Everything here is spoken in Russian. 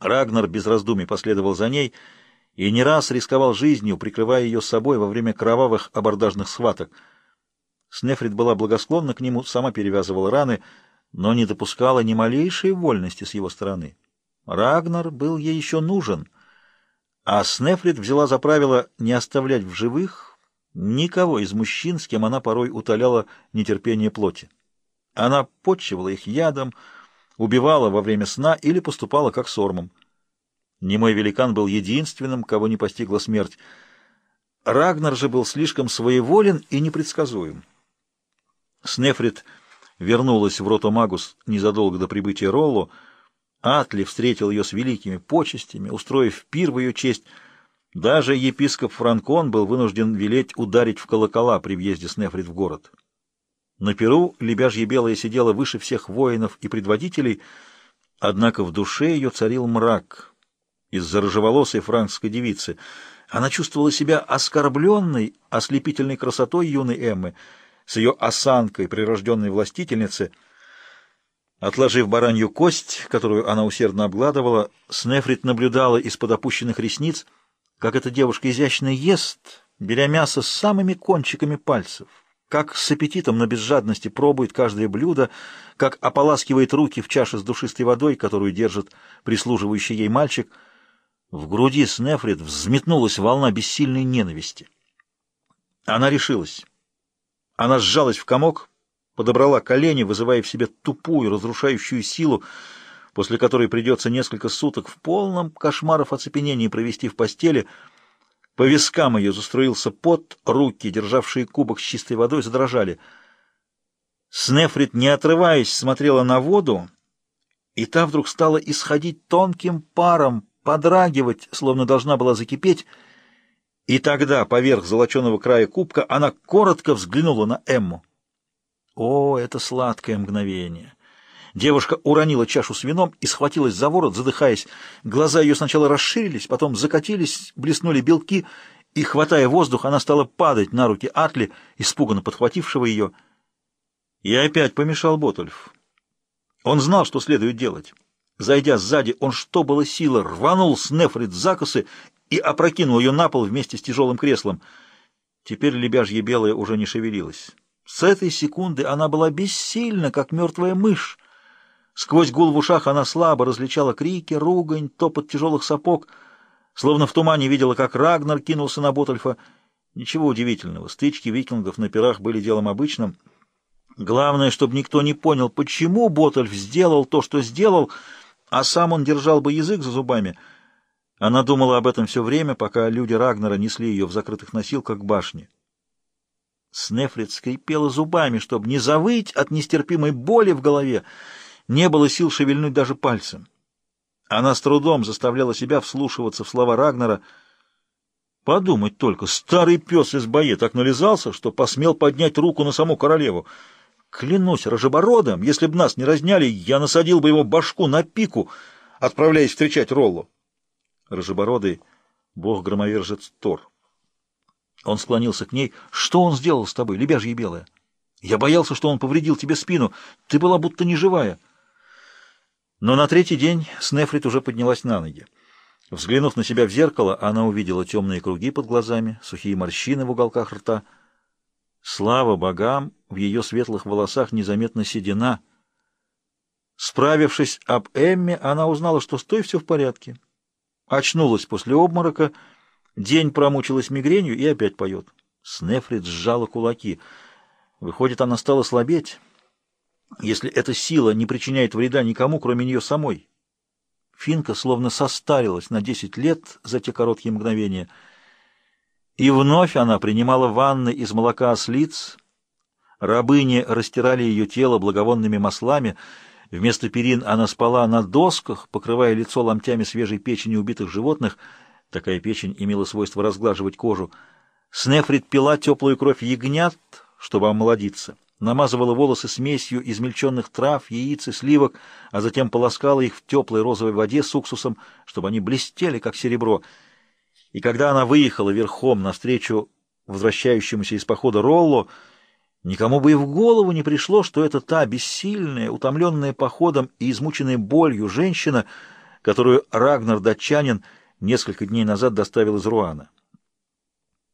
Рагнар без раздумий последовал за ней и не раз рисковал жизнью, прикрывая ее собой во время кровавых абордажных схваток. Снефрит была благосклонна к нему, сама перевязывала раны, но не допускала ни малейшей вольности с его стороны. Рагнар был ей еще нужен, а Снефрит взяла за правило не оставлять в живых никого из мужчин, с кем она порой утоляла нетерпение плоти. Она подчивала их ядом, убивала во время сна или поступала как с Ормом. Немой великан был единственным, кого не постигла смерть. Рагнар же был слишком своеволен и непредсказуем. Снефрит вернулась в Ротомагус незадолго до прибытия Роллу. Атли встретил ее с великими почестями, устроив пир в ее честь. Даже епископ Франкон был вынужден велеть ударить в колокола при въезде Снефрит в город. На перу лебяжья белая сидела выше всех воинов и предводителей, однако в душе ее царил мрак из-за рыжеволосой франкской девицы. Она чувствовала себя оскорбленной ослепительной красотой юной Эммы, с ее осанкой прирожденной властительницы. Отложив баранью кость, которую она усердно обгладывала, Снефрит наблюдала из-под опущенных ресниц, как эта девушка изящно ест, беря мясо с самыми кончиками пальцев как с аппетитом, но без жадности пробует каждое блюдо, как ополаскивает руки в чаше с душистой водой, которую держит прислуживающий ей мальчик. В груди Снефрит взметнулась волна бессильной ненависти. Она решилась. Она сжалась в комок, подобрала колени, вызывая в себе тупую, разрушающую силу, после которой придется несколько суток в полном кошмаров оцепенении провести в постели — по вискам ее заструился пот, руки, державшие кубок с чистой водой, задрожали. Снефрит, не отрываясь, смотрела на воду, и та вдруг стала исходить тонким паром, подрагивать, словно должна была закипеть, и тогда поверх золоченого края кубка она коротко взглянула на Эмму. О, это сладкое мгновение! Девушка уронила чашу с вином и схватилась за ворот, задыхаясь. Глаза ее сначала расширились, потом закатились, блеснули белки, и, хватая воздух, она стала падать на руки Атли, испуганно подхватившего ее. И опять помешал Ботульф. Он знал, что следует делать. Зайдя сзади, он, что было силы, рванул с Нефрит за косы и опрокинул ее на пол вместе с тяжелым креслом. Теперь лебяжье белая уже не шевелилась. С этой секунды она была бессильна, как мертвая мышь. Сквозь гул в ушах она слабо различала крики, ругань, топот тяжелых сапог, словно в тумане видела, как Рагнар кинулся на Ботальфа. Ничего удивительного, стычки викингов на пирах были делом обычным. Главное, чтобы никто не понял, почему Ботальф сделал то, что сделал, а сам он держал бы язык за зубами. Она думала об этом все время, пока люди Рагнара несли ее в закрытых носилках к башне. Снефрит скрипела зубами, чтобы не завыть от нестерпимой боли в голове, не было сил шевельнуть даже пальцем. Она с трудом заставляла себя вслушиваться в слова Рагнара. Подумать только, старый пес из бои так нализался, что посмел поднять руку на саму королеву. Клянусь рожебородом, если б нас не разняли, я насадил бы его башку на пику, отправляясь встречать Роллу. Рожебородый бог-громовержец Тор. Он склонился к ней. «Что он сделал с тобой, лебяжья белая? Я боялся, что он повредил тебе спину. Ты была будто неживая». Но на третий день Снефрит уже поднялась на ноги. Взглянув на себя в зеркало, она увидела темные круги под глазами, сухие морщины в уголках рта. Слава богам, в ее светлых волосах незаметна седина. Справившись об Эмме, она узнала, что с той все в порядке. Очнулась после обморока, день промучилась мигренью и опять поет. Снефрит сжала кулаки. Выходит, она стала слабеть если эта сила не причиняет вреда никому, кроме нее самой. Финка словно состарилась на десять лет за те короткие мгновения. И вновь она принимала ванны из молока ослиц. Рабыни растирали ее тело благовонными маслами. Вместо перин она спала на досках, покрывая лицо ломтями свежей печени убитых животных. Такая печень имела свойство разглаживать кожу. Снефрит пила теплую кровь ягнят, чтобы омолодиться намазывала волосы смесью измельченных трав, яиц и сливок, а затем полоскала их в теплой розовой воде с уксусом, чтобы они блестели, как серебро. И когда она выехала верхом навстречу возвращающемуся из похода Ролло, никому бы и в голову не пришло, что это та бессильная, утомленная походом и измученная болью женщина, которую Рагнар Датчанин несколько дней назад доставил из Руана.